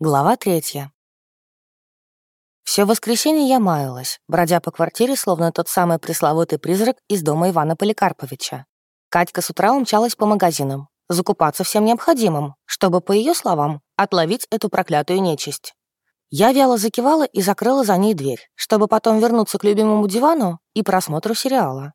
Глава третья. Все воскресенье я маялась, бродя по квартире, словно тот самый пресловутый призрак из дома Ивана Поликарповича. Катька с утра умчалась по магазинам, закупаться всем необходимым, чтобы, по ее словам, отловить эту проклятую нечисть. Я вяло закивала и закрыла за ней дверь, чтобы потом вернуться к любимому дивану и просмотру сериала.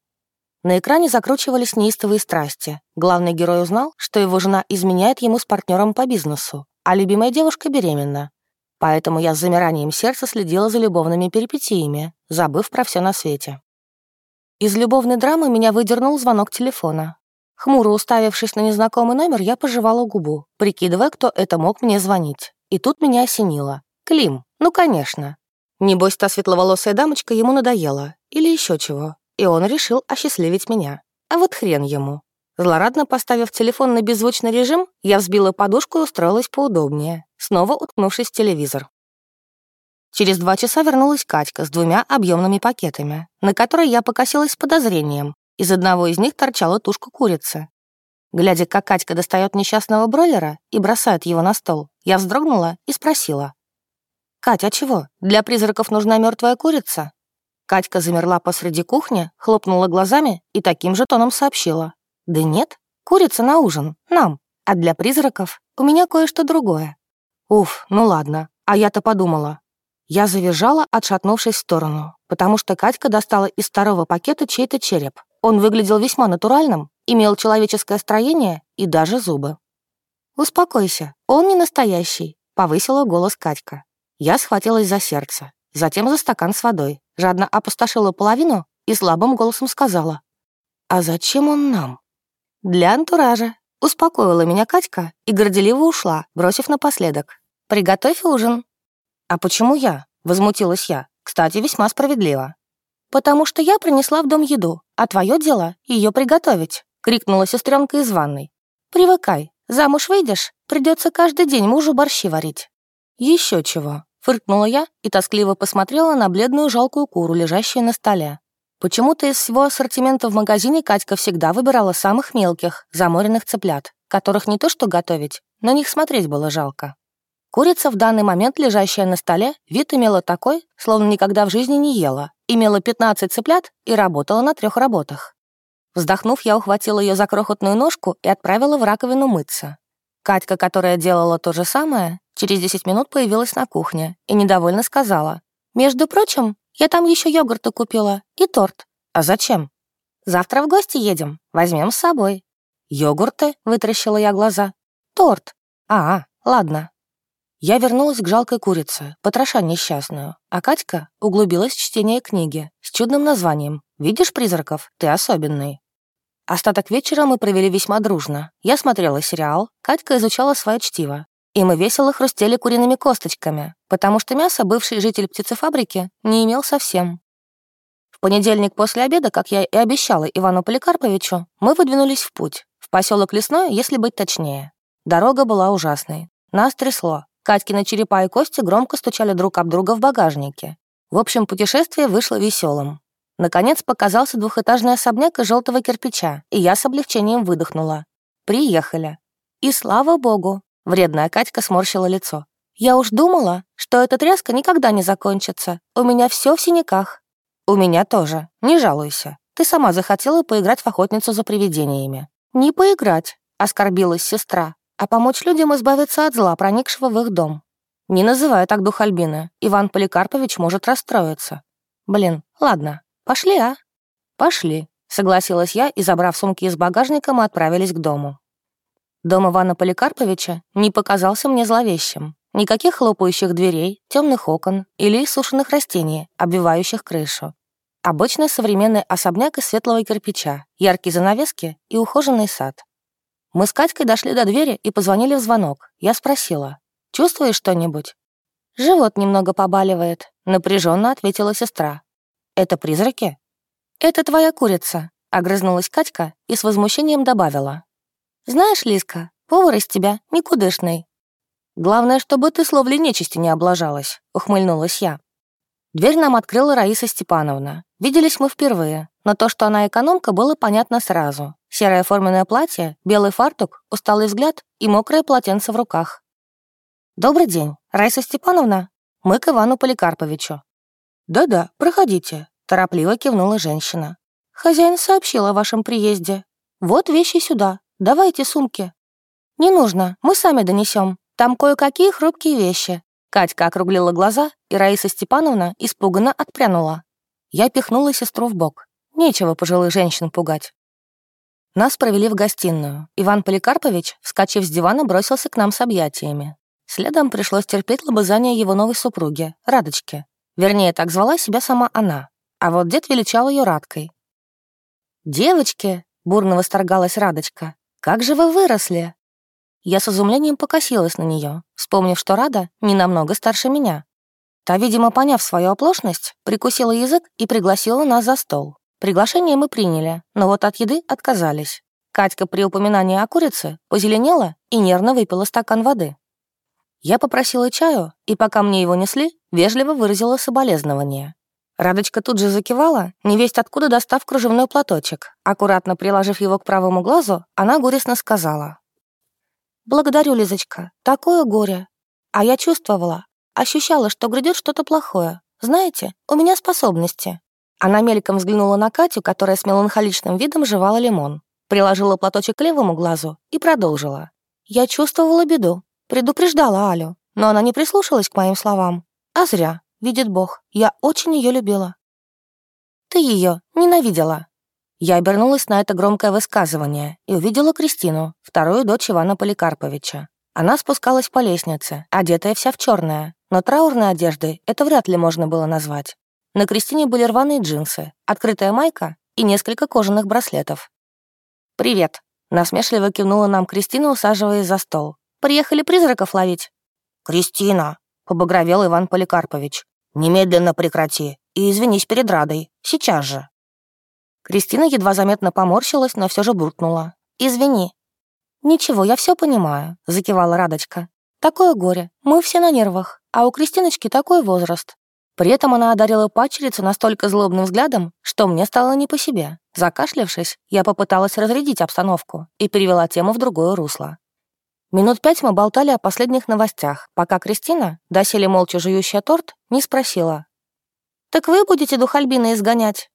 На экране закручивались неистовые страсти. Главный герой узнал, что его жена изменяет ему с партнером по бизнесу, а любимая девушка беременна. Поэтому я с замиранием сердца следила за любовными перипетиями, забыв про все на свете. Из любовной драмы меня выдернул звонок телефона. Хмуро уставившись на незнакомый номер, я пожевала губу, прикидывая, кто это мог мне звонить. И тут меня осенило. Клим, ну конечно. Небось, та светловолосая дамочка ему надоела. Или еще чего. И он решил осчастливить меня. А вот хрен ему. Злорадно поставив телефон на беззвучный режим, я взбила подушку и устроилась поудобнее, снова уткнувшись в телевизор. Через два часа вернулась Катька с двумя объемными пакетами, на которые я покосилась с подозрением. Из одного из них торчала тушка курицы. Глядя, как Катька достает несчастного бройлера и бросает его на стол, я вздрогнула и спросила. «Катя, а чего? Для призраков нужна мертвая курица?» Катька замерла посреди кухни, хлопнула глазами и таким же тоном сообщила. Да нет, курица на ужин, нам. А для призраков у меня кое-что другое. Уф, ну ладно, а я-то подумала. Я завизжала, отшатнувшись в сторону, потому что Катька достала из старого пакета чей-то череп. Он выглядел весьма натуральным, имел человеческое строение и даже зубы. «Успокойся, он не настоящий», — повысила голос Катька. Я схватилась за сердце, затем за стакан с водой, жадно опустошила половину и слабым голосом сказала. «А зачем он нам?» «Для антуража», — успокоила меня Катька и горделиво ушла, бросив напоследок. «Приготовь ужин». «А почему я?» — возмутилась я. «Кстати, весьма справедливо». «Потому что я принесла в дом еду, а твое дело — ее приготовить», — крикнула сестренка из ванной. «Привыкай, замуж выйдешь, придется каждый день мужу борщи варить». Еще чего», — фыркнула я и тоскливо посмотрела на бледную жалкую куру, лежащую на столе. Почему-то из всего ассортимента в магазине Катька всегда выбирала самых мелких, заморенных цыплят, которых не то что готовить, на них смотреть было жалко. Курица, в данный момент лежащая на столе, вид имела такой, словно никогда в жизни не ела, имела 15 цыплят и работала на трех работах. Вздохнув, я ухватила ее за крохотную ножку и отправила в раковину мыться. Катька, которая делала то же самое, через 10 минут появилась на кухне и недовольно сказала. «Между прочим, я там еще йогурта купила и торт. А зачем? Завтра в гости едем. Возьмем с собой. Йогурты? Вытаращила я глаза. Торт. А, ладно. Я вернулась к жалкой курице, потроша несчастную, а Катька углубилась в чтение книги с чудным названием «Видишь призраков? Ты особенный». Остаток вечера мы провели весьма дружно. Я смотрела сериал, Катька изучала свое чтиво, и мы весело хрустели куриными косточками, потому что мясо бывший житель птицефабрики не имел совсем. В понедельник после обеда, как я и обещала Ивану Поликарповичу, мы выдвинулись в путь, в поселок Лесной, если быть точнее. Дорога была ужасной. Нас трясло. Катькины черепа и кости громко стучали друг об друга в багажнике. В общем, путешествие вышло веселым. Наконец показался двухэтажный особняк из желтого кирпича, и я с облегчением выдохнула. Приехали. И слава богу, Вредная Катька сморщила лицо. «Я уж думала, что эта тряска никогда не закончится. У меня все в синяках». «У меня тоже. Не жалуйся. Ты сама захотела поиграть в охотницу за привидениями». «Не поиграть», — оскорбилась сестра, «а помочь людям избавиться от зла, проникшего в их дом». «Не называй так дух Альбины. Иван Поликарпович может расстроиться». «Блин, ладно. Пошли, а?» «Пошли», — согласилась я, и, забрав сумки из багажника, мы отправились к дому. Дом Ивана Поликарповича не показался мне зловещим. Никаких хлопающих дверей, темных окон или сушеных растений, обвивающих крышу. Обычный современный особняк из светлого кирпича, яркие занавески и ухоженный сад. Мы с Катькой дошли до двери и позвонили в звонок. Я спросила, «Чувствуешь что-нибудь?» «Живот немного побаливает», — напряженно ответила сестра. «Это призраки?» «Это твоя курица», — огрызнулась Катька и с возмущением добавила. «Знаешь, Лиска, повар из тебя никудышный». «Главное, чтобы ты с ловлей нечисти не облажалась», — ухмыльнулась я. Дверь нам открыла Раиса Степановна. Виделись мы впервые, но то, что она экономка, было понятно сразу. Серое форменное платье, белый фартук, усталый взгляд и мокрое полотенце в руках. «Добрый день», — Раиса Степановна, мы к Ивану Поликарповичу». «Да-да, проходите», — торопливо кивнула женщина. «Хозяин сообщил о вашем приезде. Вот вещи сюда. Давайте сумки». «Не нужно, мы сами донесем. Там кое-какие хрупкие вещи». Катька округлила глаза, и Раиса Степановна испуганно отпрянула. Я пихнула сестру в бок. Нечего пожилых женщин пугать. Нас провели в гостиную. Иван Поликарпович, вскочив с дивана, бросился к нам с объятиями. Следом пришлось терпеть лобызание его новой супруги, Радочки. Вернее, так звала себя сама она. А вот дед величал ее Радкой. «Девочки!» — бурно восторгалась Радочка. «Как же вы выросли!» Я с изумлением покосилась на нее, вспомнив, что Рада не намного старше меня. Та, видимо, поняв свою оплошность, прикусила язык и пригласила нас за стол. Приглашение мы приняли, но вот от еды отказались. Катька при упоминании о курице позеленела и нервно выпила стакан воды. Я попросила чаю, и пока мне его несли, вежливо выразила соболезнование. Радочка тут же закивала, невесть откуда достав кружевной платочек. Аккуратно приложив его к правому глазу, она горестно сказала. «Благодарю, Лизочка, такое горе. А я чувствовала, ощущала, что грядет что-то плохое. Знаете, у меня способности. Она мельком взглянула на Катю, которая с меланхоличным видом жевала лимон, приложила платочек к левому глазу и продолжила. «Я чувствовала беду, предупреждала Алю, но она не прислушалась к моим словам. А зря, видит Бог, я очень ее любила». «Ты ее ненавидела». Я обернулась на это громкое высказывание и увидела Кристину, вторую дочь Ивана Поликарповича. Она спускалась по лестнице, одетая вся в черное, но траурной одеждой это вряд ли можно было назвать. На Кристине были рваные джинсы, открытая майка и несколько кожаных браслетов. «Привет», — насмешливо кивнула нам Кристина, усаживаясь за стол. «Приехали призраков ловить?» «Кристина», — побагровел Иван Поликарпович, «немедленно прекрати и извинись перед Радой, сейчас же». Кристина едва заметно поморщилась, но все же буркнула. «Извини». «Ничего, я все понимаю», — закивала Радочка. «Такое горе, мы все на нервах, а у Кристиночки такой возраст. При этом она одарила падчерицу настолько злобным взглядом, что мне стало не по себе. Закашлявшись, я попыталась разрядить обстановку и перевела тему в другое русло. Минут пять мы болтали о последних новостях, пока Кристина, доселе молча жующая торт, не спросила. «Так вы будете дух Альбины изгонять?»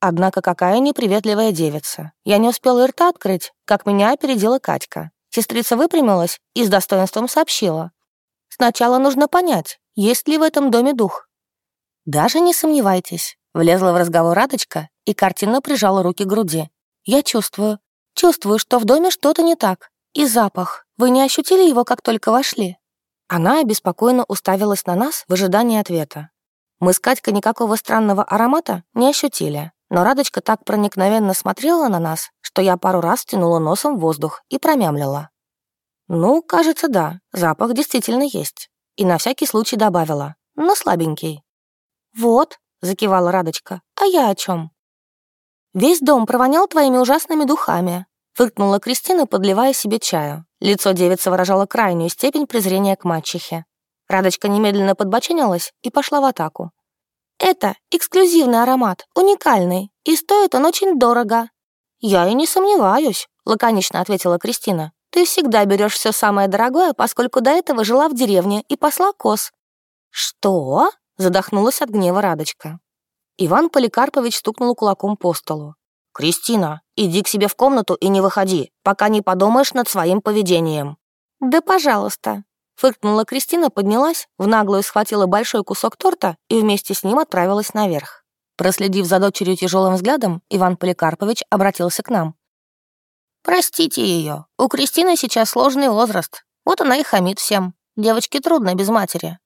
Однако какая неприветливая девица. Я не успела и рта открыть, как меня опередила Катька. Сестрица выпрямилась и с достоинством сообщила. «Сначала нужно понять, есть ли в этом доме дух. «Даже не сомневайтесь», — влезла в разговор Радочка и картинно прижала руки к груди. «Я чувствую, чувствую, что в доме что-то не так. И запах. Вы не ощутили его, как только вошли?» Она обеспокоенно уставилась на нас в ожидании ответа. Мы с Катькой никакого странного аромата не ощутили, но Радочка так проникновенно смотрела на нас, что я пару раз тянула носом в воздух и промямлила. «Ну, кажется, да, запах действительно есть». И на всякий случай добавила, но слабенький. «Вот», — закивала Радочка, — «а я о чем? «Весь дом провонял твоими ужасными духами», — фыркнула Кристина, подливая себе чаю. Лицо девицы выражало крайнюю степень презрения к мачехе. Радочка немедленно подбоченилась и пошла в атаку. «Это эксклюзивный аромат, уникальный, и стоит он очень дорого». «Я и не сомневаюсь», — лаконично ответила Кристина. «Ты всегда берешь все самое дорогое, поскольку до этого жила в деревне и посла коз». «Что?» Задохнулась от гнева Радочка. Иван Поликарпович стукнул кулаком по столу. «Кристина, иди к себе в комнату и не выходи, пока не подумаешь над своим поведением». «Да пожалуйста». Фыркнула Кристина, поднялась, в наглую схватила большой кусок торта и вместе с ним отправилась наверх. Проследив за дочерью тяжелым взглядом, Иван Поликарпович обратился к нам. «Простите ее. У Кристины сейчас сложный возраст. Вот она и хамит всем. Девочке трудно без матери.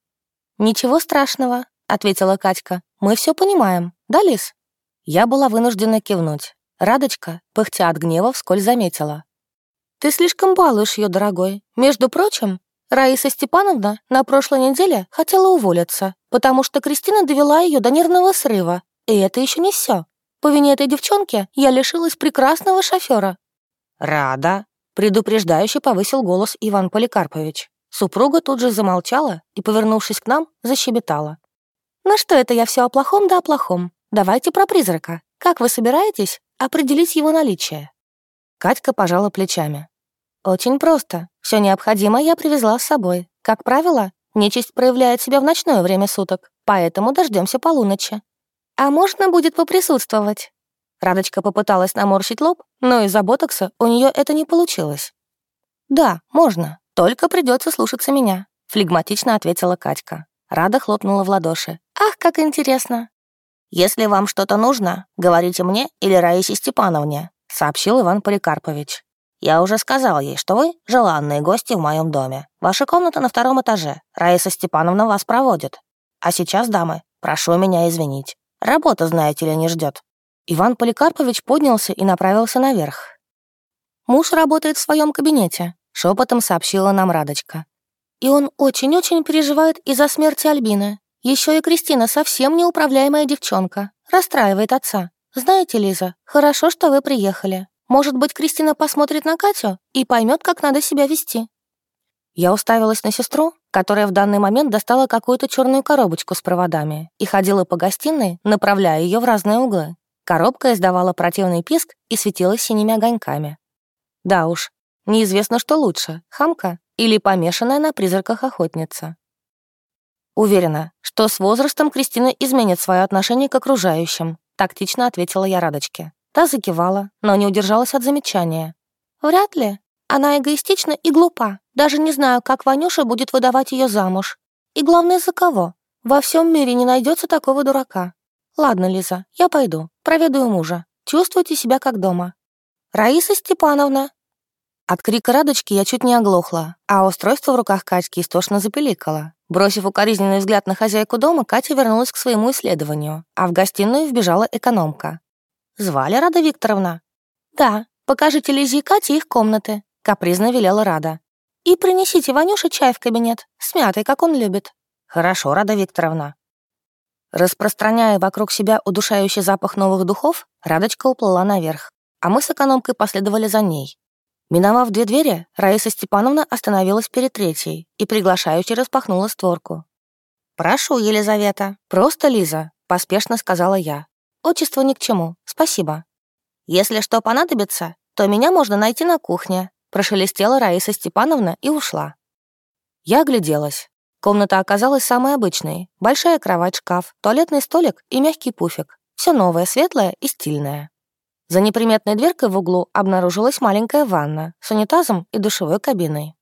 «Ничего страшного», — ответила Катька. «Мы все понимаем, да, Лис?» Я была вынуждена кивнуть. Радочка, пыхтя от гнева, вскользь заметила. «Ты слишком балуешь ее, дорогой. Между прочим, Раиса Степановна на прошлой неделе хотела уволиться, потому что Кристина довела ее до нервного срыва. И это еще не все. По вине этой девчонки я лишилась прекрасного шофера. «Рада», — предупреждающе повысил голос Иван Поликарпович. Супруга тут же замолчала и, повернувшись к нам, защебетала. «Ну что это я все о плохом да о плохом? Давайте про призрака. Как вы собираетесь определить его наличие?» Катька пожала плечами. «Очень просто. Все необходимое я привезла с собой. Как правило, Нечисть проявляет себя в ночное время суток, поэтому дождемся полуночи. А можно будет поприсутствовать?» Радочка попыталась наморщить лоб, но из-за ботокса у нее это не получилось. «Да, можно, только придется слушаться меня», — флегматично ответила Катька. Рада хлопнула в ладоши. «Ах, как интересно!» «Если вам что-то нужно, говорите мне или Раисе Степановне», — сообщил Иван Поликарпович. «Я уже сказал ей, что вы желанные гости в моем доме. Ваша комната на втором этаже. Раиса Степановна вас проводит. А сейчас, дамы, прошу меня извинить. Работа, знаете ли, не ждет. Иван Поликарпович поднялся и направился наверх. «Муж работает в своем кабинете», — шепотом сообщила нам Радочка. «И он очень-очень переживает из-за смерти Альбины. Еще и Кристина совсем неуправляемая девчонка. Расстраивает отца. Знаете, Лиза, хорошо, что вы приехали. Может быть, Кристина посмотрит на Катю и поймет, как надо себя вести». Я уставилась на сестру, которая в данный момент достала какую-то черную коробочку с проводами и ходила по гостиной, направляя ее в разные углы. Коробка издавала противный писк и светилась синими огоньками. Да уж, неизвестно, что лучше, хамка или помешанная на призраках охотница. Уверена, что с возрастом Кристина изменит свое отношение к окружающим, тактично ответила я Радочке. Та закивала, но не удержалась от замечания. Вряд ли. Она эгоистична и глупа. Даже не знаю, как Ванюша будет выдавать ее замуж. И главное, за кого. Во всем мире не найдется такого дурака. Ладно, Лиза, я пойду. Проведаю мужа. Чувствуйте себя как дома. Раиса Степановна!» От крика Радочки я чуть не оглохла, а устройство в руках Катьки истошно запеликало. Бросив укоризненный взгляд на хозяйку дома, Катя вернулась к своему исследованию, а в гостиную вбежала экономка. «Звали Рада Викторовна?» «Да, покажите Лизе и Кате их комнаты», — капризно велела Рада. «И принесите Ванюше чай в кабинет, с мятой, как он любит». «Хорошо, Рада Викторовна». Распространяя вокруг себя удушающий запах новых духов, Радочка уплыла наверх, а мы с экономкой последовали за ней. Миновав две двери, Раиса Степановна остановилась перед третьей и приглашающе распахнула створку. «Прошу, Елизавета, просто Лиза», — поспешно сказала я. «Отчество ни к чему, спасибо». «Если что понадобится, то меня можно найти на кухне», — прошелестела Раиса Степановна и ушла. Я огляделась. Комната оказалась самой обычной. Большая кровать, шкаф, туалетный столик и мягкий пуфик. Все новое, светлое и стильное. За неприметной дверкой в углу обнаружилась маленькая ванна с унитазом и душевой кабиной.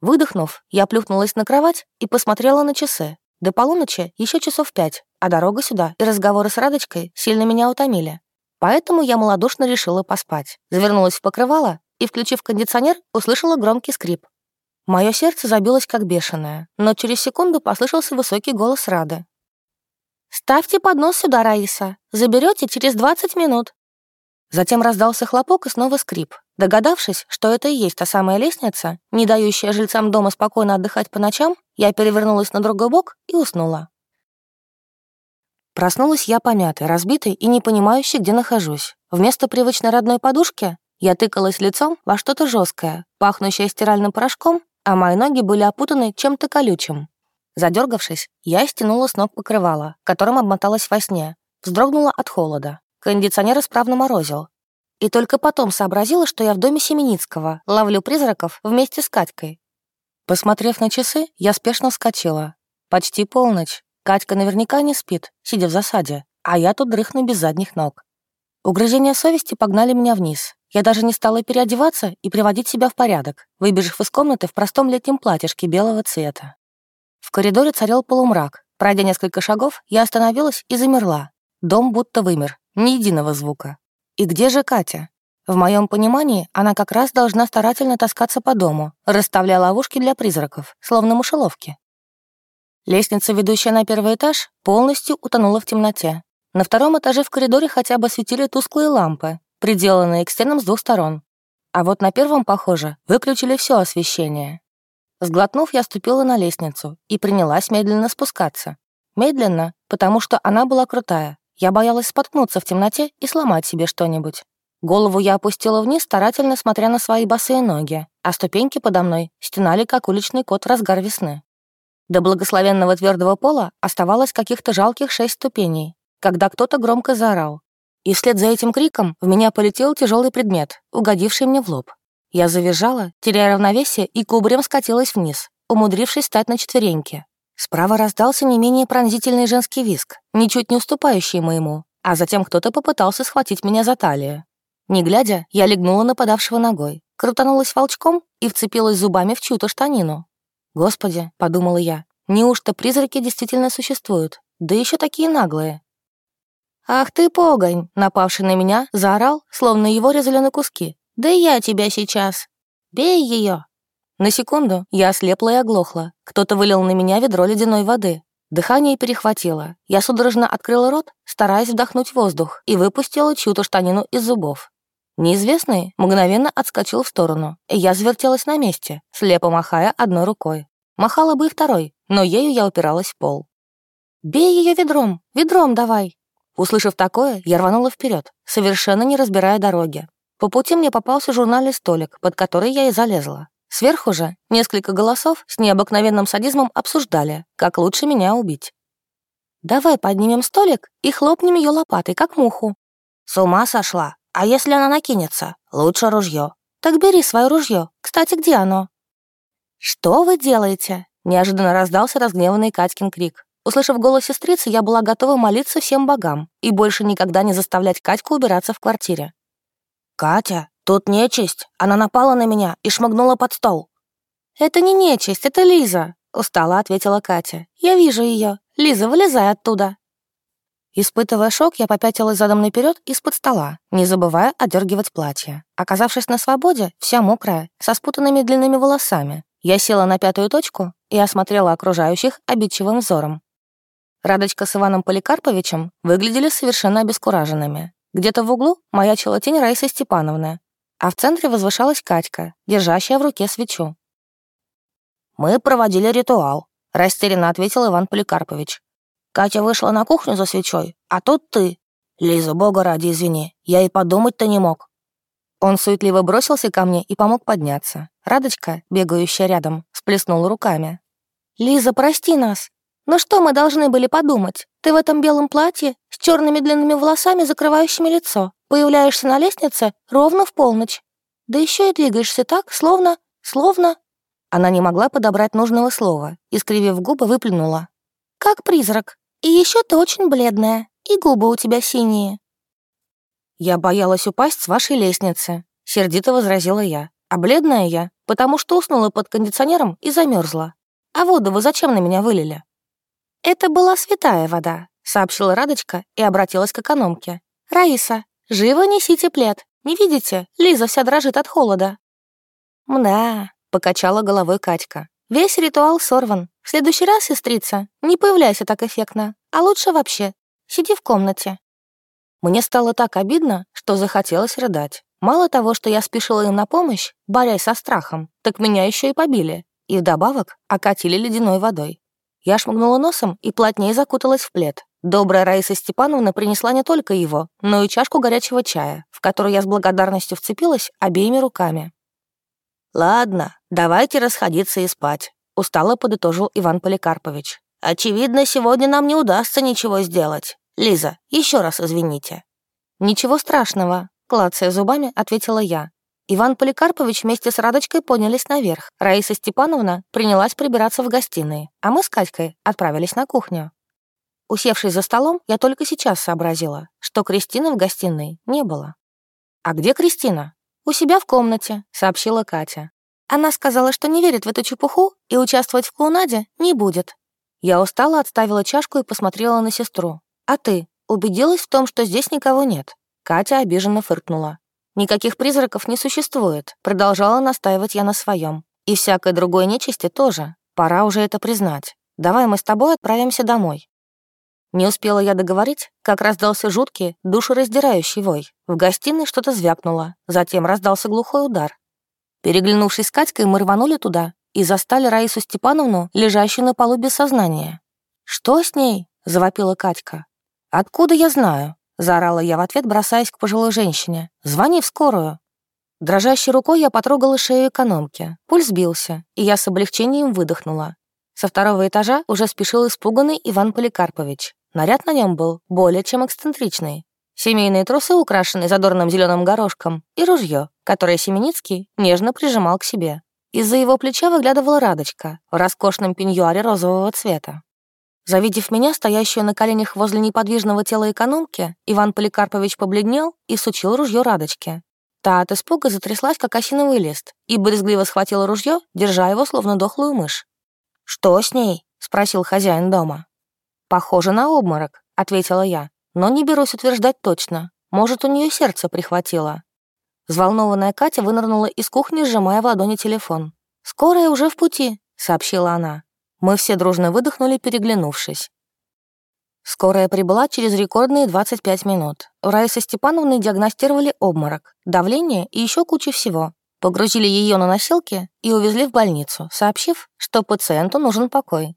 Выдохнув, я плюхнулась на кровать и посмотрела на часы. До полуночи еще часов пять, а дорога сюда и разговоры с Радочкой сильно меня утомили. Поэтому я малодушно решила поспать. Завернулась в покрывало и, включив кондиционер, услышала громкий скрип. Мое сердце забилось как бешеное, но через секунду послышался высокий голос Рады. «Ставьте поднос сюда, Раиса. Заберете через 20 минут». Затем раздался хлопок и снова скрип. Догадавшись, что это и есть та самая лестница, не дающая жильцам дома спокойно отдыхать по ночам, я перевернулась на другой бок и уснула. Проснулась я помятой, разбитой и не понимающей, где нахожусь. Вместо привычной родной подушки я тыкалась лицом во что-то жесткое, пахнущее стиральным порошком а мои ноги были опутаны чем-то колючим. Задергавшись, я стянула с ног покрывало, которым обмоталась во сне, вздрогнула от холода. Кондиционер исправно морозил. И только потом сообразила, что я в доме Семеницкого, ловлю призраков вместе с Катькой. Посмотрев на часы, я спешно вскочила. Почти полночь. Катька наверняка не спит, сидя в засаде, а я тут дрыхну без задних ног. Угрызения совести погнали меня вниз. Я даже не стала переодеваться и приводить себя в порядок, выбежав из комнаты в простом летнем платьишке белого цвета. В коридоре царил полумрак. Пройдя несколько шагов, я остановилась и замерла. Дом будто вымер, ни единого звука. И где же Катя? В моем понимании, она как раз должна старательно таскаться по дому, расставляя ловушки для призраков, словно мышеловки. Лестница, ведущая на первый этаж, полностью утонула в темноте. На втором этаже в коридоре хотя бы светили тусклые лампы, приделанные к стенам с двух сторон. А вот на первом, похоже, выключили все освещение. Сглотнув, я ступила на лестницу и принялась медленно спускаться. Медленно, потому что она была крутая. Я боялась споткнуться в темноте и сломать себе что-нибудь. Голову я опустила вниз, старательно смотря на свои босые ноги, а ступеньки подо мной стенали, как уличный кот в разгар весны. До благословенного твердого пола оставалось каких-то жалких шесть ступеней, когда кто-то громко заорал. И вслед за этим криком в меня полетел тяжелый предмет, угодивший мне в лоб. Я завизжала, теряя равновесие, и кубарем скатилась вниз, умудрившись встать на четвереньки. Справа раздался не менее пронзительный женский виск, ничуть не уступающий моему, а затем кто-то попытался схватить меня за талию. Не глядя, я легнула нападавшего ногой, крутанулась волчком и вцепилась зубами в чью-то штанину. «Господи», — подумала я, — «неужто призраки действительно существуют? Да еще такие наглые». «Ах ты, погонь!» — напавший на меня, заорал, словно его резали на куски. «Да я тебя сейчас! Бей ее!» На секунду я ослепла и оглохла. Кто-то вылил на меня ведро ледяной воды. Дыхание перехватило. Я судорожно открыла рот, стараясь вдохнуть воздух, и выпустила чью-то штанину из зубов. Неизвестный мгновенно отскочил в сторону, и я завертелась на месте, слепо махая одной рукой. Махала бы и второй, но ею я упиралась в пол. «Бей ее ведром! Ведром давай!» Услышав такое, я рванула вперед, совершенно не разбирая дороги. По пути мне попался журнальный столик, под который я и залезла. Сверху же несколько голосов с необыкновенным садизмом обсуждали, как лучше меня убить. «Давай поднимем столик и хлопнем ее лопатой, как муху». «С ума сошла? А если она накинется? Лучше ружье». «Так бери свое ружье. Кстати, где оно?» «Что вы делаете?» — неожиданно раздался разгневанный Катькин крик. Услышав голос сестрицы, я была готова молиться всем богам и больше никогда не заставлять Катьку убираться в квартире. «Катя, «Тут нечисть. Она напала на меня и шмыгнула под стол». «Это не нечисть, это Лиза», — устало ответила Катя. «Я вижу ее. Лиза, вылезай оттуда». Испытывая шок, я попятилась задом наперед из-под стола, не забывая одергивать платье. Оказавшись на свободе, вся мокрая, со спутанными длинными волосами, я села на пятую точку и осмотрела окружающих обидчивым взором. Радочка с Иваном Поликарповичем выглядели совершенно обескураженными. Где-то в углу маячила тень Раисы Степановны, а в центре возвышалась Катька, держащая в руке свечу. «Мы проводили ритуал», — растерянно ответил Иван Поликарпович. «Катя вышла на кухню за свечой, а тут ты. Лиза, бога ради, извини, я и подумать-то не мог». Он суетливо бросился ко мне и помог подняться. Радочка, бегающая рядом, сплеснула руками. «Лиза, прости нас. Но что мы должны были подумать? Ты в этом белом платье, с черными длинными волосами, закрывающими лицо. Появляешься на лестнице ровно в полночь. Да еще и двигаешься так, словно... словно...» Она не могла подобрать нужного слова, искривив губы, выплюнула. «Как призрак. И еще ты очень бледная, и губы у тебя синие». «Я боялась упасть с вашей лестницы», — сердито возразила я. «А бледная я, потому что уснула под кондиционером и замерзла. А воду вы зачем на меня вылили?» «Это была святая вода», — сообщила Радочка и обратилась к экономке. «Раиса, «Живо несите плед. Не видите? Лиза вся дрожит от холода». «Мда», — покачала головой Катька. «Весь ритуал сорван. В следующий раз, сестрица, не появляйся так эффектно. А лучше вообще. Сиди в комнате». Мне стало так обидно, что захотелось рыдать. Мало того, что я спешила им на помощь, борясь со страхом, так меня еще и побили. И вдобавок окатили ледяной водой. Я шмыгнула носом и плотнее закуталась в плед. Добрая Раиса Степановна принесла не только его, но и чашку горячего чая, в которую я с благодарностью вцепилась обеими руками. «Ладно, давайте расходиться и спать», — устало подытожил Иван Поликарпович. «Очевидно, сегодня нам не удастся ничего сделать. Лиза, еще раз извините». «Ничего страшного», — клацая зубами, ответила я. Иван Поликарпович вместе с Радочкой поднялись наверх. Раиса Степановна принялась прибираться в гостиной, а мы с Катькой отправились на кухню. Усевшись за столом, я только сейчас сообразила, что Кристины в гостиной не было. «А где Кристина?» «У себя в комнате», — сообщила Катя. Она сказала, что не верит в эту чепуху и участвовать в клоунаде не будет. Я устала, отставила чашку и посмотрела на сестру. «А ты убедилась в том, что здесь никого нет?» Катя обиженно фыркнула. «Никаких призраков не существует», — продолжала настаивать я на своем. «И всякой другой нечисти тоже. Пора уже это признать. Давай мы с тобой отправимся домой. Не успела я договорить, как раздался жуткий, душераздирающий вой. В гостиной что-то звякнуло, затем раздался глухой удар. Переглянувшись с Катькой, мы рванули туда и застали Раису Степановну, лежащую на полу без сознания. «Что с ней?» — завопила Катька. «Откуда я знаю?» — заорала я в ответ, бросаясь к пожилой женщине. «Звони в скорую». Дрожащей рукой я потрогала шею экономки. Пульс бился, и я с облегчением выдохнула. Со второго этажа уже спешил испуганный Иван Поликарпович. Наряд на нем был более чем эксцентричный. Семейные трусы, украшенные задорным зеленым горошком, и ружье, которое Семеницкий нежно прижимал к себе. Из-за его плеча выглядывала Радочка в роскошном пеньюаре розового цвета. Завидев меня, стоящую на коленях возле неподвижного тела экономки, Иван Поликарпович побледнел и сучил ружье Радочке. Та от испуга затряслась, как осиновый лист, и брезгливо схватила ружье, держа его, словно дохлую мышь. «Что с ней?» — спросил хозяин дома. «Похоже на обморок», — ответила я, но не берусь утверждать точно. Может, у нее сердце прихватило. Взволнованная Катя вынырнула из кухни, сжимая в ладони телефон. «Скорая уже в пути», — сообщила она. Мы все дружно выдохнули, переглянувшись. Скорая прибыла через рекордные 25 минут. У Раисы Степановны диагностировали обморок, давление и еще кучу всего. Погрузили ее на носилки и увезли в больницу, сообщив, что пациенту нужен покой.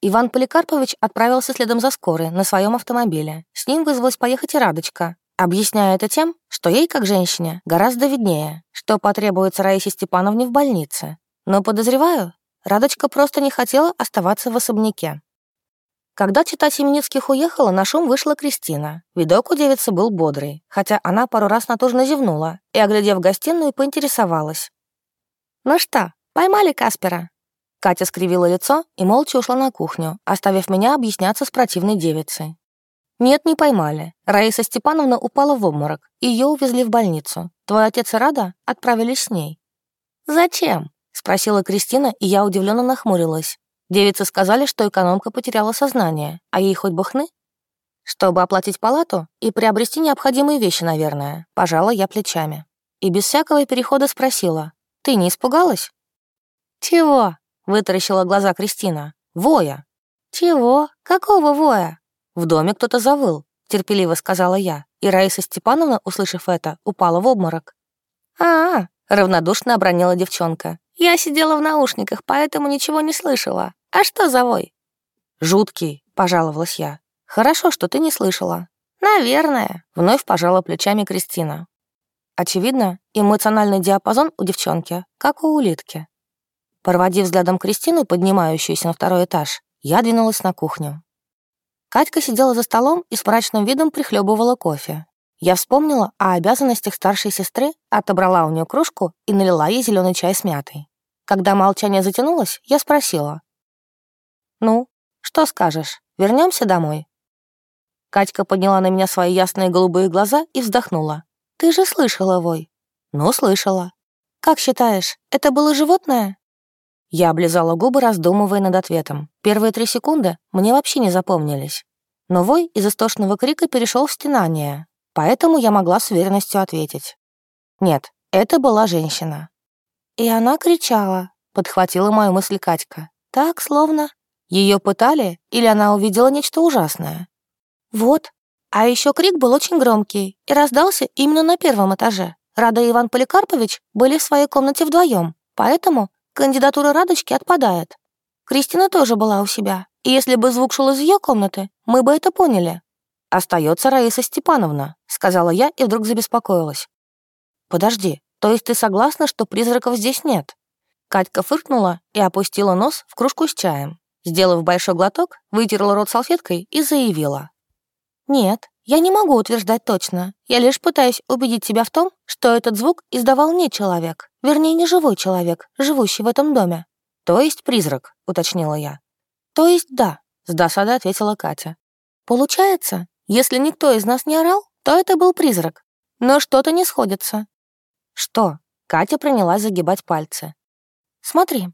Иван Поликарпович отправился следом за скорой на своем автомобиле. С ним вызвалась поехать и Радочка, объясняя это тем, что ей, как женщине, гораздо виднее, что потребуется Раисе Степановне в больнице. Но, подозреваю, Радочка просто не хотела оставаться в особняке. Когда чита Семеницких уехала, на шум вышла Кристина. Видок у девицы был бодрый, хотя она пару раз натужно зевнула и, оглядев гостиную, поинтересовалась. «Ну что, поймали Каспера?» Катя скривила лицо и молча ушла на кухню, оставив меня объясняться с противной девицей. «Нет, не поймали. Раиса Степановна упала в обморок, ее увезли в больницу. Твой отец и Рада отправились с ней». «Зачем?» Спросила Кристина, и я удивленно нахмурилась. Девицы сказали, что экономка потеряла сознание, а ей хоть бы хны. Чтобы оплатить палату и приобрести необходимые вещи, наверное, пожала я плечами. И без всякого перехода спросила, «Ты не испугалась?» «Чего?» — вытаращила глаза Кристина. «Воя». «Чего? Какого воя?» «В доме кто-то завыл», — терпеливо сказала я, и Раиса Степановна, услышав это, упала в обморок. «А-а», — равнодушно обронила девчонка. Я сидела в наушниках, поэтому ничего не слышала. А что за вой?» «Жуткий», — пожаловалась я. «Хорошо, что ты не слышала». «Наверное», — вновь пожала плечами Кристина. Очевидно, эмоциональный диапазон у девчонки, как у улитки. Проводив взглядом Кристину, поднимающуюся на второй этаж, я двинулась на кухню. Катька сидела за столом и с мрачным видом прихлебывала кофе. Я вспомнила о обязанностях старшей сестры, отобрала у нее кружку и налила ей зеленый чай с мятой. Когда молчание затянулось, я спросила. «Ну, что скажешь, вернемся домой?» Катька подняла на меня свои ясные голубые глаза и вздохнула. «Ты же слышала вой?» «Ну, слышала». «Как считаешь, это было животное?» Я облизала губы, раздумывая над ответом. Первые три секунды мне вообще не запомнились. Но вой из истошного крика перешел в стенание, Поэтому я могла с уверенностью ответить. Нет, это была женщина. И она кричала, подхватила мою мысль Катька. Так, словно... Ее пытали или она увидела нечто ужасное? Вот. А еще крик был очень громкий и раздался именно на первом этаже. Рада и Иван Поликарпович были в своей комнате вдвоем, поэтому кандидатура Радочки отпадает. Кристина тоже была у себя, и если бы звук шел из ее комнаты, мы бы это поняли. «Остается Раиса Степановна», — сказала я и вдруг забеспокоилась. «Подожди, то есть ты согласна, что призраков здесь нет?» Катька фыркнула и опустила нос в кружку с чаем. Сделав большой глоток, вытерла рот салфеткой и заявила. «Нет, я не могу утверждать точно. Я лишь пытаюсь убедить тебя в том, что этот звук издавал не человек, вернее, не живой человек, живущий в этом доме. То есть призрак», — уточнила я. «То есть да», — с досадой ответила Катя. «Получается, если никто из нас не орал, то это был призрак. Но что-то не сходится. Что? Катя принялась загибать пальцы. Смотри.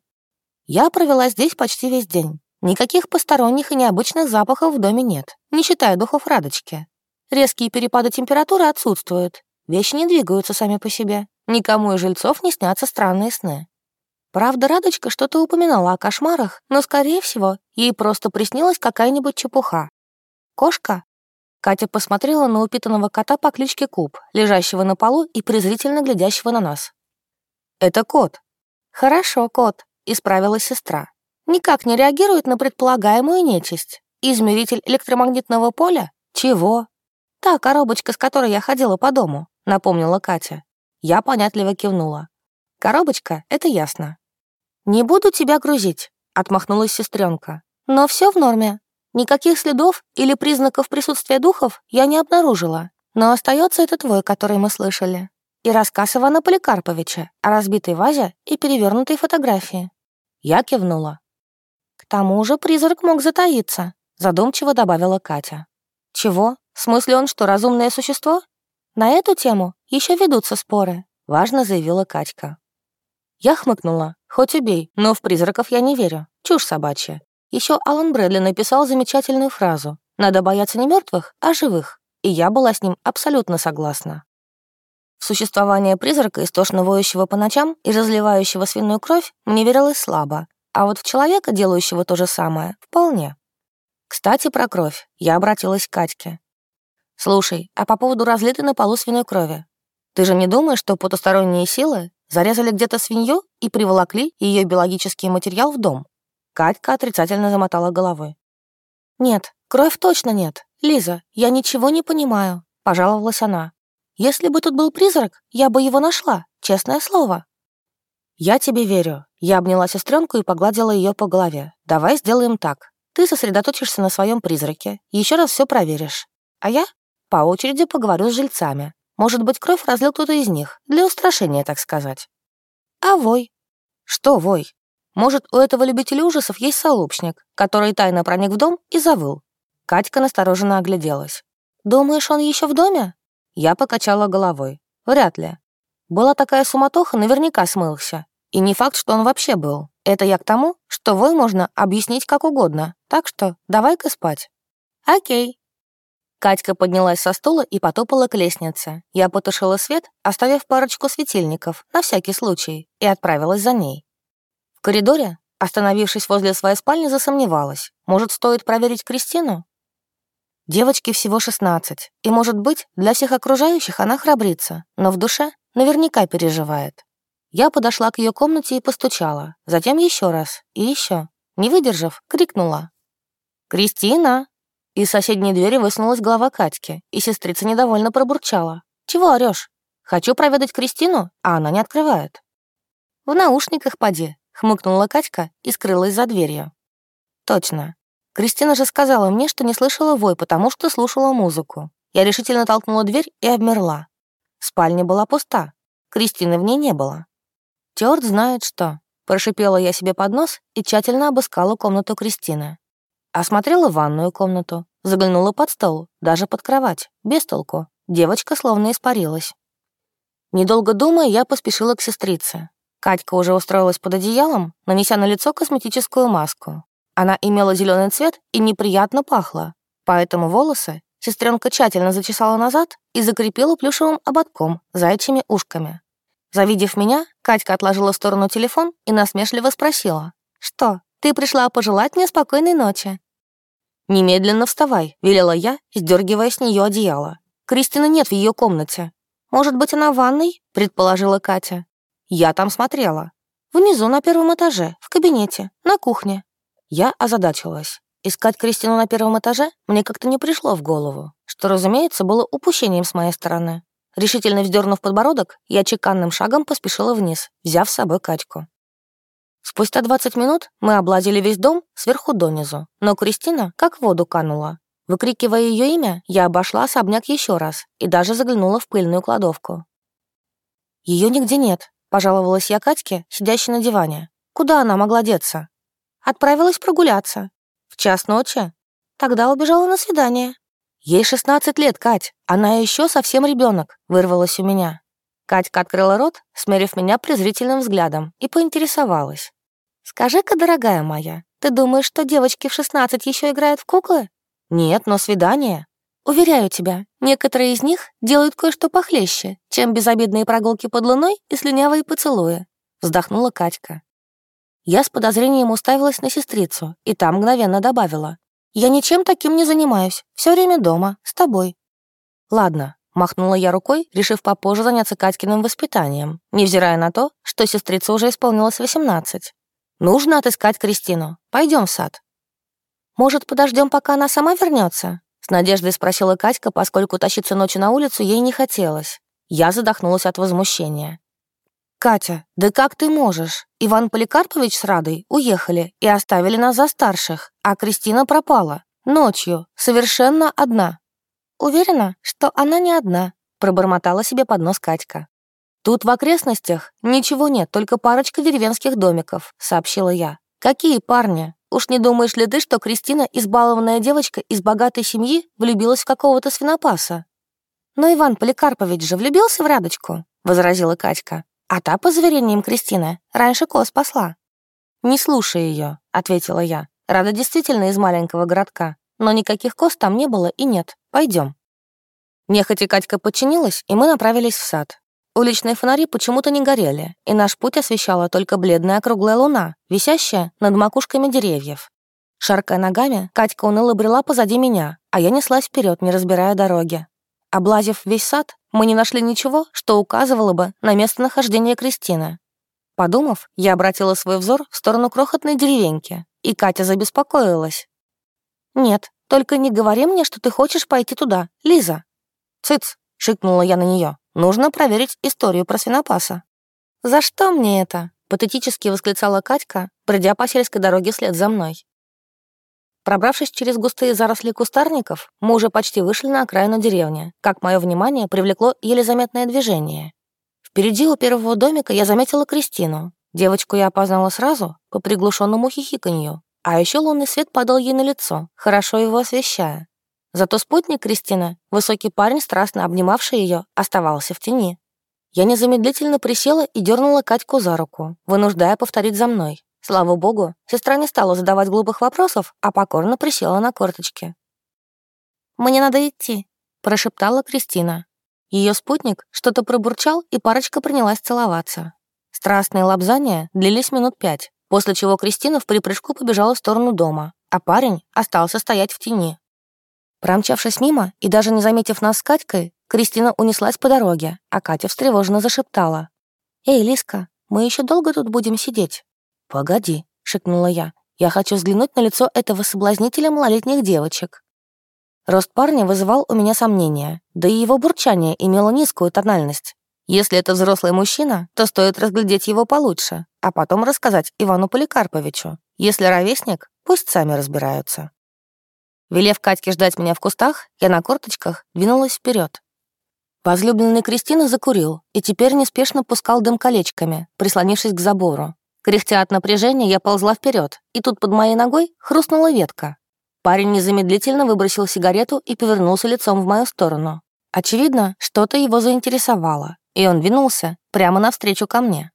Я провела здесь почти весь день. Никаких посторонних и необычных запахов в доме нет, не считая духов Радочки. Резкие перепады температуры отсутствуют. Вещи не двигаются сами по себе. Никому из жильцов не снятся странные сны. Правда, Радочка что-то упоминала о кошмарах, но, скорее всего, ей просто приснилась какая-нибудь чепуха. Кошка Катя посмотрела на упитанного кота по кличке Куб, лежащего на полу и презрительно глядящего на нас. «Это кот». «Хорошо, кот», — исправилась сестра. «Никак не реагирует на предполагаемую нечисть. Измеритель электромагнитного поля? Чего?» «Та коробочка, с которой я ходила по дому», — напомнила Катя. Я понятливо кивнула. «Коробочка — это ясно». «Не буду тебя грузить», — отмахнулась сестренка. «Но все в норме. Никаких следов или признаков присутствия духов я не обнаружила, но остается это твой, который мы слышали. и рассказ Ивана Поликарповича о разбитой вазе и перевернутой фотографии. Я кивнула. К тому же призрак мог затаиться, задумчиво добавила Катя. Чего? В смысле он что, разумное существо? На эту тему еще ведутся споры, важно заявила Катька. Я хмыкнула. Хоть убей, но в призраков я не верю. Чушь собачья. Еще Алан Брэдли написал замечательную фразу «Надо бояться не мертвых, а живых». И я была с ним абсолютно согласна. Существование призрака, истошно воющего по ночам и разливающего свиную кровь, мне верилось слабо, а вот в человека, делающего то же самое, вполне. Кстати, про кровь. Я обратилась к Катьке. «Слушай, а по поводу разлитой на полу свиной крови? Ты же не думаешь, что потусторонние силы зарезали где-то свинью и приволокли ее биологический материал в дом?» Катька отрицательно замотала головой. «Нет, кровь точно нет. Лиза, я ничего не понимаю», — пожаловалась она. «Если бы тут был призрак, я бы его нашла, честное слово». «Я тебе верю». Я обняла сестренку и погладила ее по голове. «Давай сделаем так. Ты сосредоточишься на своем призраке, еще раз все проверишь. А я по очереди поговорю с жильцами. Может быть, кровь разлил кто-то из них, для устрашения, так сказать. А вой? Что вой? Может, у этого любителя ужасов есть сообщник, который тайно проник в дом и завыл. Катька настороженно огляделась. «Думаешь, он еще в доме?» Я покачала головой. «Вряд ли. Была такая суматоха, наверняка смылся. И не факт, что он вообще был. Это я к тому, что вой можно объяснить как угодно. Так что давай-ка спать». «Окей». Катька поднялась со стула и потопала к лестнице. Я потушила свет, оставив парочку светильников, на всякий случай, и отправилась за ней. Коридоре, остановившись возле своей спальни, засомневалась. Может, стоит проверить Кристину? Девочке всего 16, и, может быть, для всех окружающих она храбрится, но в душе Наверняка переживает. Я подошла к ее комнате и постучала. Затем еще раз. И еще. Не выдержав, крикнула. «Кристина!» Из соседней двери высунулась голова Катьки, и сестрица недовольно пробурчала. «Чего орешь? Хочу проведать Кристину, а она не открывает». «В наушниках поди», — хмыкнула Катька и скрылась за дверью. «Точно. Кристина же сказала мне, что не слышала вой, потому что слушала музыку. Я решительно толкнула дверь и обмерла. Спальня была пуста. Кристины в ней не было. Тёрт знает что. Прошипела я себе под нос и тщательно обыскала комнату Кристины. Осмотрела ванную комнату, заглянула под стол, даже под кровать. Без толку. Девочка словно испарилась. Недолго думая, я поспешила к сестрице. Катька уже устроилась под одеялом, нанеся на лицо косметическую маску. Она имела зеленый цвет и неприятно пахла, поэтому волосы Сестренка тщательно зачесала назад и закрепила плюшевым ободком, зайчими ушками. Завидев меня, Катька отложила в сторону телефон и насмешливо спросила. «Что, ты пришла пожелать мне спокойной ночи?» «Немедленно вставай», — велела я, сдергивая с нее одеяло. «Кристины нет в ее комнате». «Может быть, она в ванной?» — предположила Катя. «Я там смотрела. Внизу, на первом этаже, в кабинете, на кухне». Я озадачилась. Искать Кристину на первом этаже мне как-то не пришло в голову, что, разумеется, было упущением с моей стороны. Решительно вздернув подбородок, я чеканным шагом поспешила вниз, взяв с собой Катьку. Спустя 20 минут мы облазили весь дом сверху донизу, но Кристина как в воду канула. Выкрикивая ее имя, я обошла особняк еще раз и даже заглянула в пыльную кладовку. Ее нигде нет, пожаловалась я Катьке, сидящей на диване. Куда она могла деться? Отправилась прогуляться, в час ночи? Тогда убежала на свидание. Ей 16 лет, Кать. Она еще совсем ребенок, вырвалась у меня. Катька открыла рот, смерив меня презрительным взглядом, и поинтересовалась. «Скажи-ка, дорогая моя, ты думаешь, что девочки в 16 еще играют в куклы?» «Нет, но свидание». «Уверяю тебя, некоторые из них делают кое-что похлеще, чем безобидные прогулки под луной и слюнявые поцелуи», вздохнула Катька. Я с подозрением уставилась на сестрицу, и та мгновенно добавила. «Я ничем таким не занимаюсь. Все время дома, с тобой». «Ладно», — махнула я рукой, решив попозже заняться Катькиным воспитанием, невзирая на то, что сестрица уже исполнилась 18. «Нужно отыскать Кристину. Пойдем в сад». «Может, подождем, пока она сама вернется? С надеждой спросила Катька, поскольку тащиться ночью на улицу ей не хотелось. Я задохнулась от возмущения. «Катя, да как ты можешь? Иван Поликарпович с Радой уехали и оставили нас за старших, а Кристина пропала. Ночью, совершенно одна». «Уверена, что она не одна», — пробормотала себе под нос Катька. «Тут в окрестностях ничего нет, только парочка деревенских домиков», — сообщила я. «Какие парни? Уж не думаешь ли ты, что Кристина, избалованная девочка из богатой семьи, влюбилась в какого-то свинопаса?» «Но Иван Поликарпович же влюбился в Радочку», — возразила Катька. «А та, по заверениям Кристины, раньше коз спасла». «Не слушай ее», — ответила я. «Рада действительно из маленького городка, но никаких коз там не было и нет. Пойдем». Нехотя Катька подчинилась, и мы направились в сад. Уличные фонари почему-то не горели, и наш путь освещала только бледная круглая луна, висящая над макушками деревьев. Шаркая ногами, Катька уныло брела позади меня, а я неслась вперед, не разбирая дороги. Облазив весь сад, мы не нашли ничего, что указывало бы на местонахождение Кристины. Подумав, я обратила свой взор в сторону крохотной деревеньки, и Катя забеспокоилась. «Нет, только не говори мне, что ты хочешь пойти туда, Лиза». «Цыц!» — шикнула я на нее. «Нужно проверить историю про свинопаса». «За что мне это?» — патетически восклицала Катька, пройдя по сельской дороге вслед за мной. Пробравшись через густые заросли кустарников, мы уже почти вышли на окраину деревни, как мое внимание привлекло еле заметное движение. Впереди у первого домика я заметила Кристину. Девочку я опознала сразу по приглушенному хихиканью, а еще лунный свет падал ей на лицо, хорошо его освещая. Зато спутник Кристины, высокий парень, страстно обнимавший ее, оставался в тени. Я незамедлительно присела и дернула Катьку за руку, вынуждая повторить за мной. Слава богу, сестра не стала задавать глупых вопросов, а покорно присела на корточки. «Мне надо идти», — прошептала Кристина. Ее спутник что-то пробурчал, и парочка принялась целоваться. Страстные лапзания длились минут пять, после чего Кристина в припрыжку побежала в сторону дома, а парень остался стоять в тени. Промчавшись мимо и даже не заметив нас с Катькой, Кристина унеслась по дороге, а Катя встревоженно зашептала. «Эй, Лиска, мы еще долго тут будем сидеть?» «Погоди», — шикнула я. «Я хочу взглянуть на лицо этого соблазнителя малолетних девочек». Рост парня вызывал у меня сомнения, да и его бурчание имело низкую тональность. Если это взрослый мужчина, то стоит разглядеть его получше, а потом рассказать Ивану Поликарповичу. Если ровесник, пусть сами разбираются. Велев Катьке ждать меня в кустах, я на корточках двинулась вперед. Возлюбленный Кристина закурил и теперь неспешно пускал дым колечками, прислонившись к забору. Кряхтя от напряжения, я ползла вперед, и тут под моей ногой хрустнула ветка. Парень незамедлительно выбросил сигарету и повернулся лицом в мою сторону. Очевидно, что-то его заинтересовало, и он двинулся прямо навстречу ко мне.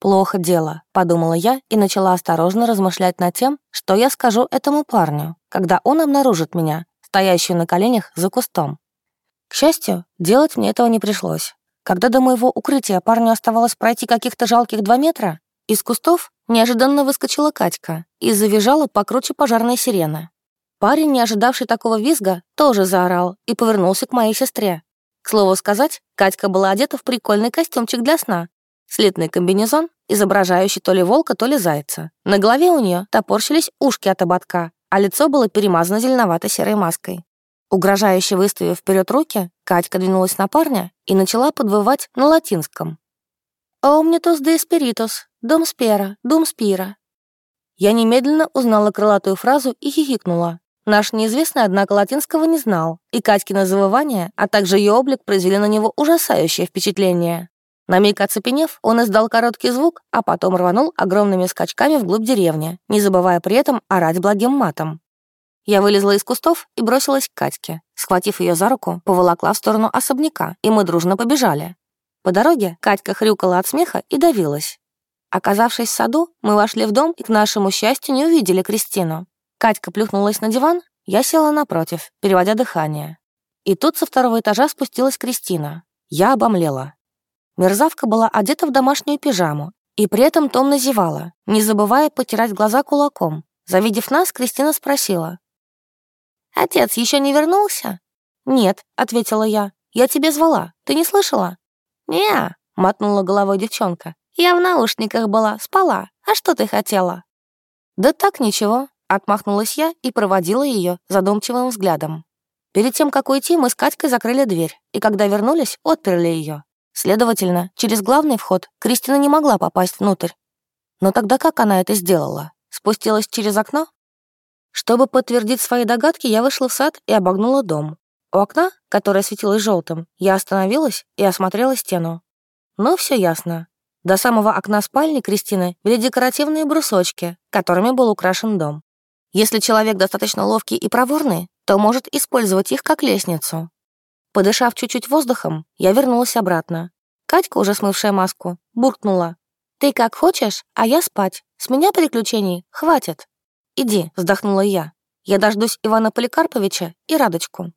«Плохо дело», — подумала я и начала осторожно размышлять над тем, что я скажу этому парню, когда он обнаружит меня, стоящую на коленях за кустом. К счастью, делать мне этого не пришлось. Когда до моего укрытия парню оставалось пройти каких-то жалких два метра, из кустов неожиданно выскочила Катька и завизжала покруче пожарной сирены. Парень, не ожидавший такого визга, тоже заорал и повернулся к моей сестре. К слову сказать, Катька была одета в прикольный костюмчик для сна. Слитный комбинезон, изображающий то ли волка, то ли зайца. На голове у нее топорщились ушки от ободка, а лицо было перемазано зеленовато-серой маской. Угрожающе выставив вперед руки, Катька двинулась на парня и начала подвывать на латинском. «Омнитус де спиритус, дом спера, дум спира». Я немедленно узнала крылатую фразу и хихикнула. Наш неизвестный, однако, латинского не знал, и Катькино завывание, а также ее облик произвели на него ужасающее впечатление. На миг оцепенев, он издал короткий звук, а потом рванул огромными скачками вглубь деревни, не забывая при этом орать благим матом. Я вылезла из кустов и бросилась к Катьке. Схватив ее за руку, поволокла в сторону особняка, и мы дружно побежали. По дороге Катька хрюкала от смеха и давилась. Оказавшись в саду, мы вошли в дом и, к нашему счастью, не увидели Кристину. Катька плюхнулась на диван, я села напротив, переводя дыхание. И тут со второго этажа спустилась Кристина. Я обомлела. Мерзавка была одета в домашнюю пижаму и при этом томно зевала, не забывая потирать глаза кулаком. Завидев нас, Кристина спросила. «Отец еще не вернулся?» «Нет», — ответила я. «Я тебе звала. Ты не слышала?» «Не», — мотнула головой девчонка. «Я в наушниках была, спала. А что ты хотела?» «Да так, ничего. Отмахнулась я и проводила ее задумчивым взглядом. Перед тем, как уйти, мы с Катькой закрыли дверь, и когда вернулись, отперли ее. Следовательно, через главный вход Кристина не могла попасть внутрь. Но тогда как она это сделала? Спустилась через окно? Чтобы подтвердить свои догадки, я вышла в сад и обогнула дом. У окна, которое светилось желтым, я остановилась и осмотрела стену. Но все ясно. До самого окна спальни Кристины вели декоративные брусочки, которыми был украшен дом. Если человек достаточно ловкий и проворный, то может использовать их как лестницу. Подышав чуть-чуть воздухом, я вернулась обратно. Катька, уже смывшая маску, буркнула. «Ты как хочешь, а я спать. С меня приключений хватит». «Иди», — вздохнула я. «Я дождусь Ивана Поликарповича и Радочку».